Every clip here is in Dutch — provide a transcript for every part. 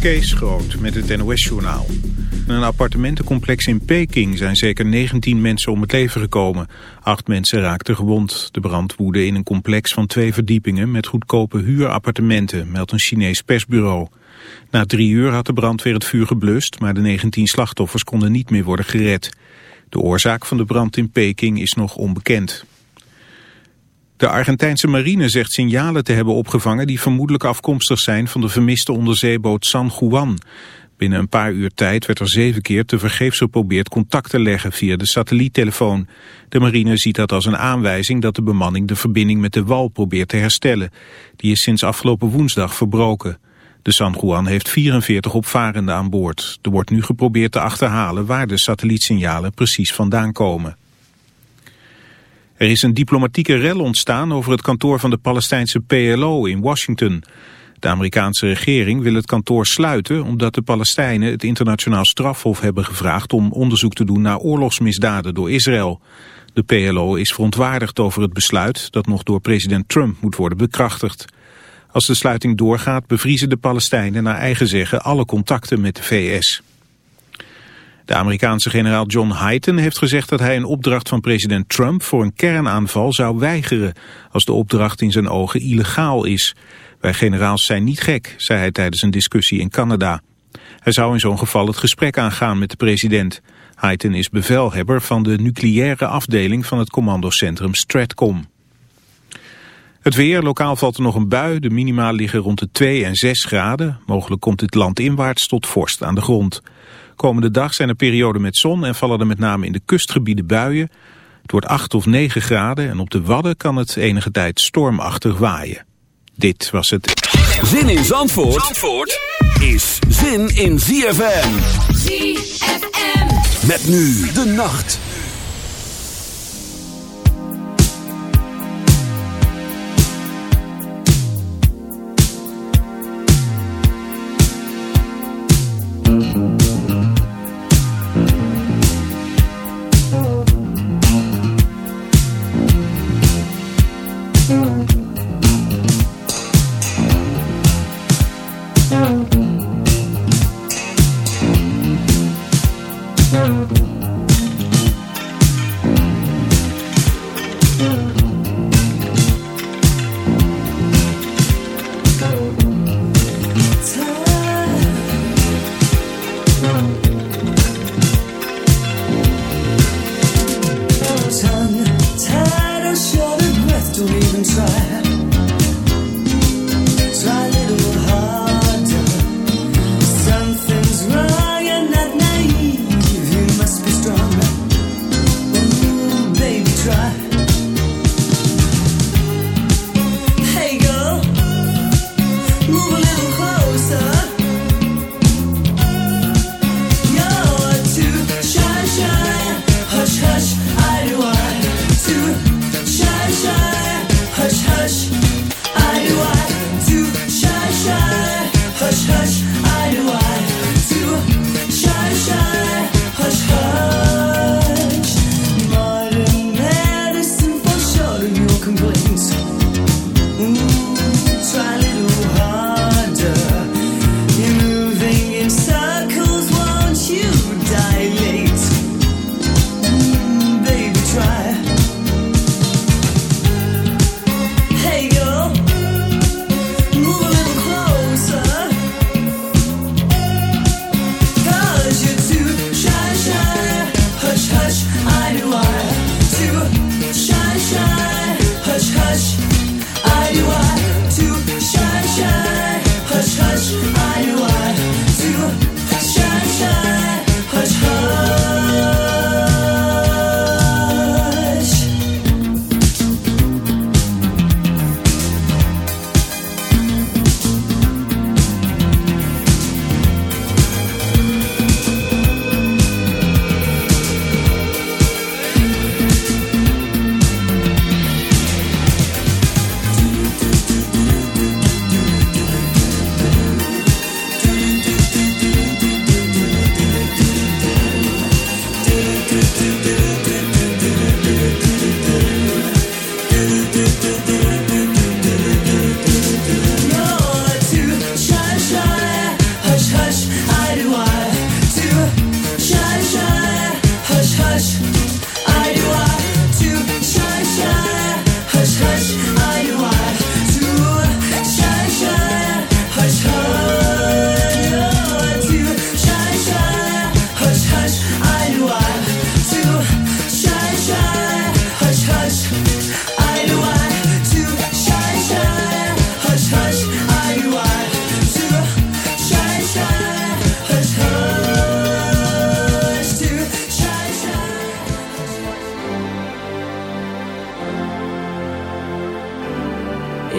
Kees Groot met het NOS-journaal. In een appartementencomplex in Peking zijn zeker 19 mensen om het leven gekomen. Acht mensen raakten gewond. De brand woedde in een complex van twee verdiepingen met goedkope huurappartementen, meldt een Chinees persbureau. Na drie uur had de brandweer het vuur geblust, maar de 19 slachtoffers konden niet meer worden gered. De oorzaak van de brand in Peking is nog onbekend. De Argentijnse marine zegt signalen te hebben opgevangen die vermoedelijk afkomstig zijn van de vermiste onderzeeboot San Juan. Binnen een paar uur tijd werd er zeven keer tevergeefs geprobeerd contact te leggen via de satelliettelefoon. De marine ziet dat als een aanwijzing dat de bemanning de verbinding met de wal probeert te herstellen. Die is sinds afgelopen woensdag verbroken. De San Juan heeft 44 opvarenden aan boord. Er wordt nu geprobeerd te achterhalen waar de satellietsignalen precies vandaan komen. Er is een diplomatieke rel ontstaan over het kantoor van de Palestijnse PLO in Washington. De Amerikaanse regering wil het kantoor sluiten omdat de Palestijnen het internationaal strafhof hebben gevraagd om onderzoek te doen naar oorlogsmisdaden door Israël. De PLO is verontwaardigd over het besluit dat nog door president Trump moet worden bekrachtigd. Als de sluiting doorgaat bevriezen de Palestijnen naar eigen zeggen alle contacten met de VS. De Amerikaanse generaal John Hyten heeft gezegd dat hij een opdracht van president Trump voor een kernaanval zou weigeren als de opdracht in zijn ogen illegaal is. Wij generaals zijn niet gek, zei hij tijdens een discussie in Canada. Hij zou in zo'n geval het gesprek aangaan met de president. Hyten is bevelhebber van de nucleaire afdeling van het commandocentrum Stratcom. Het weer, lokaal valt er nog een bui. De minima liggen rond de 2 en 6 graden. Mogelijk komt het land inwaarts tot vorst aan de grond. Komende dag zijn er perioden met zon en vallen er met name in de kustgebieden buien. Het wordt 8 of 9 graden en op de Wadden kan het enige tijd stormachtig waaien. Dit was het. Zin in Zandvoort, Zandvoort is zin in ZFM. ZFM. Met nu de nacht.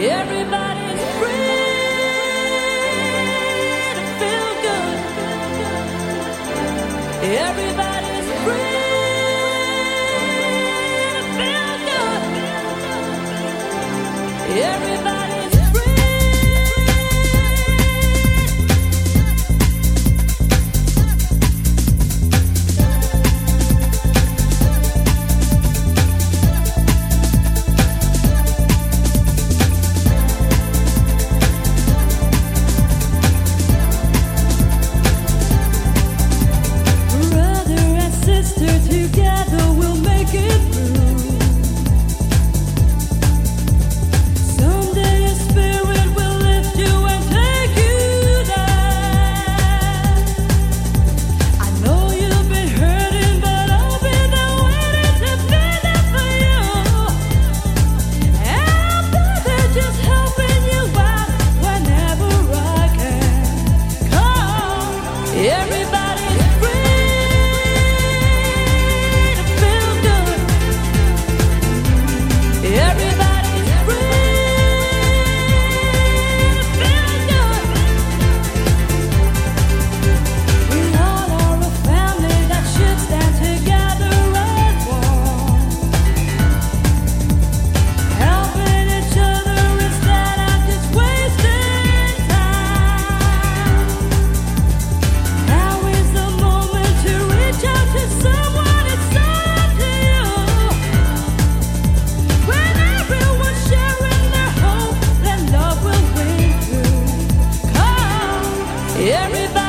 Everybody Everybody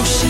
motion.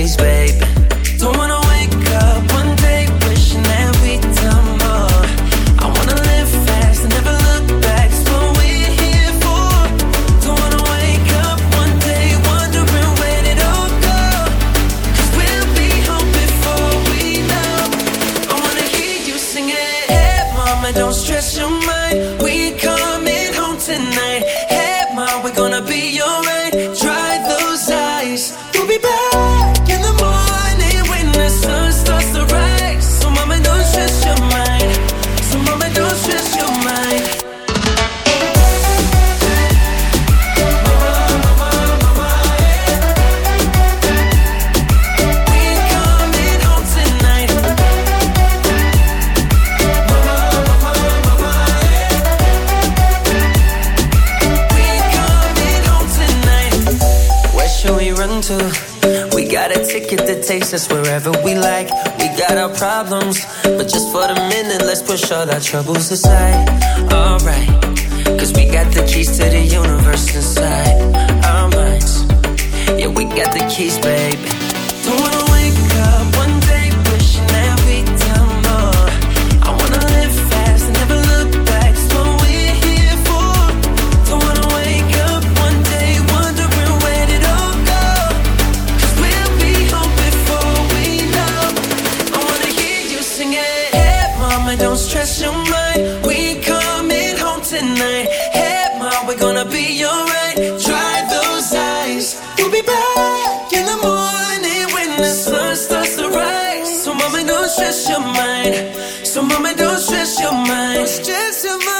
case, baby troubles aside. mama, don't stress your mind. Don't stress your mind.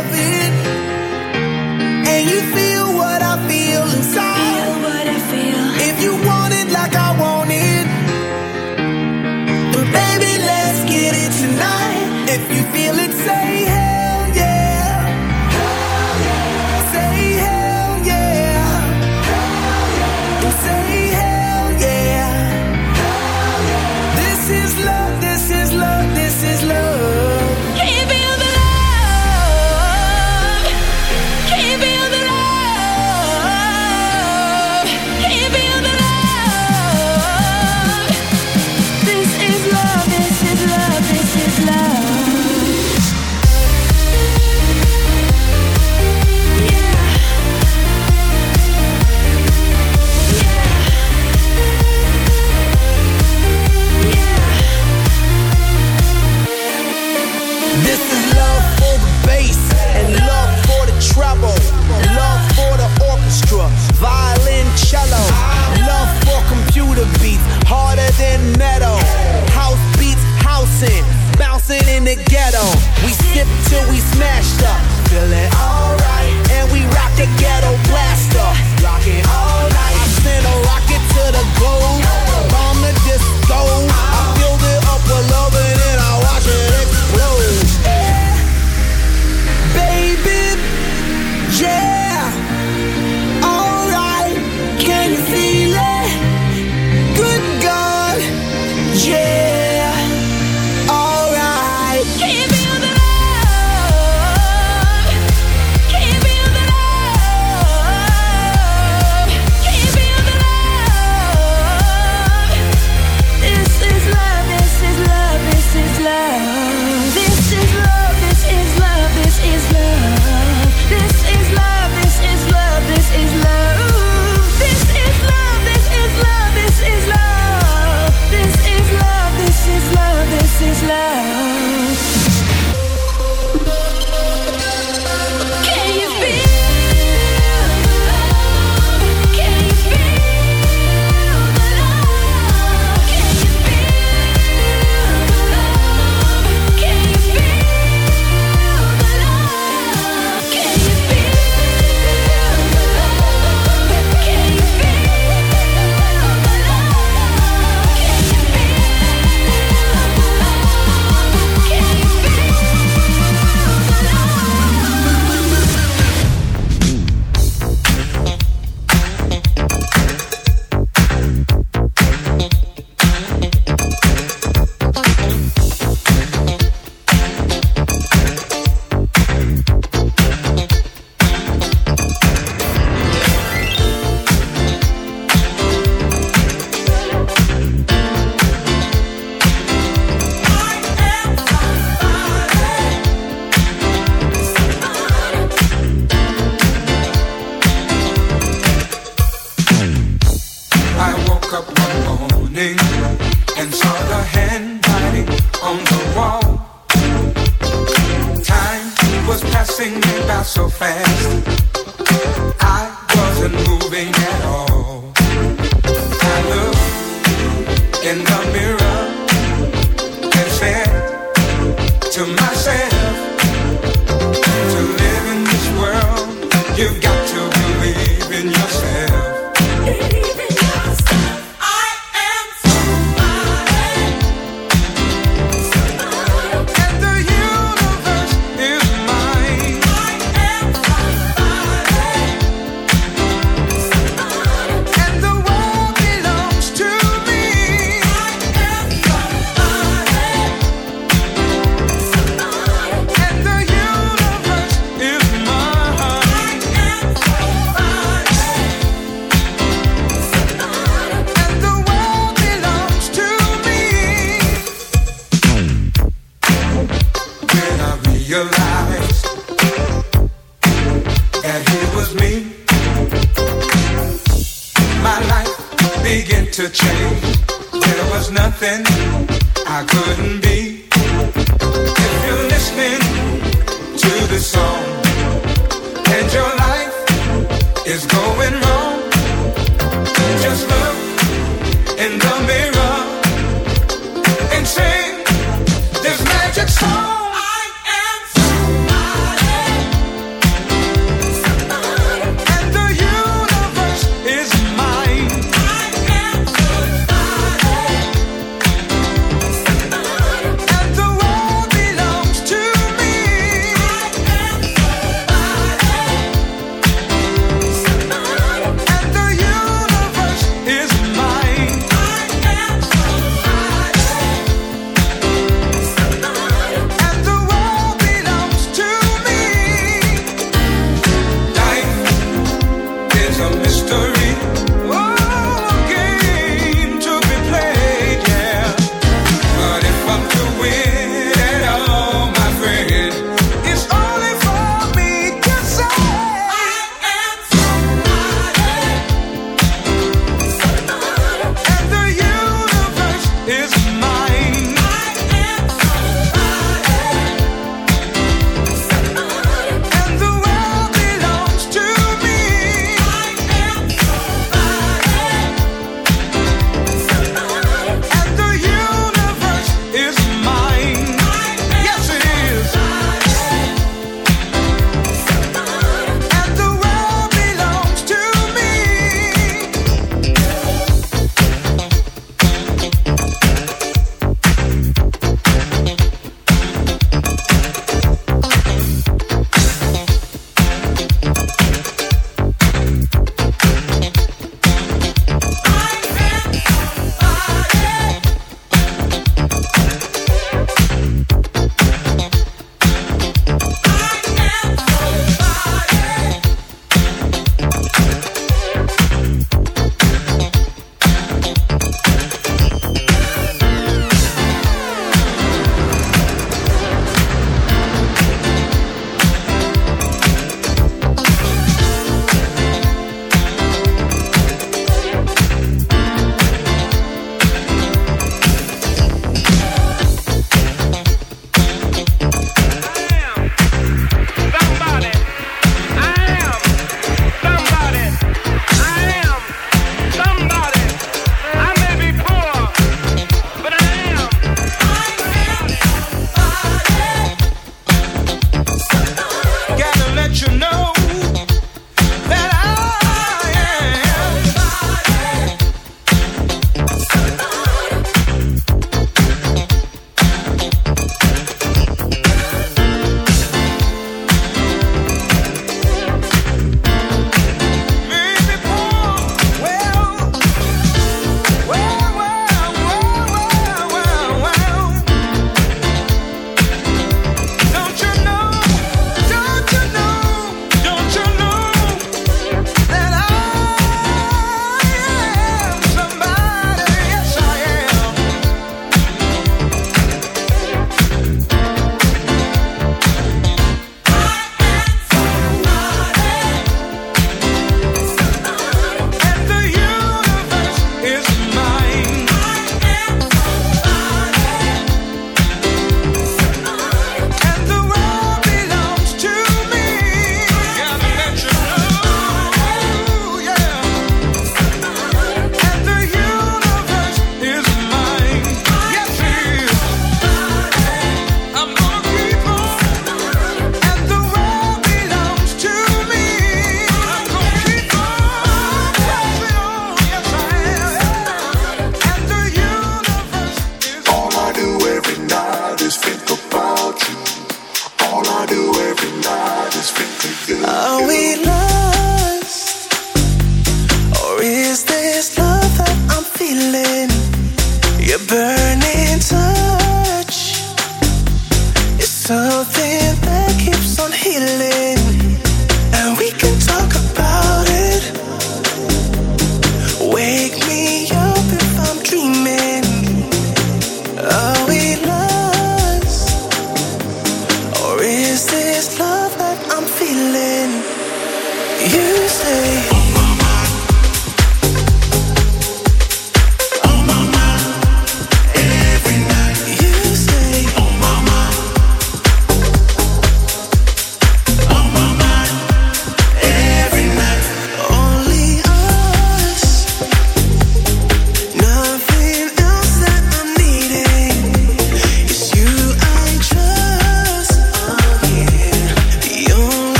ghetto. We sip till we smashed up. Feel it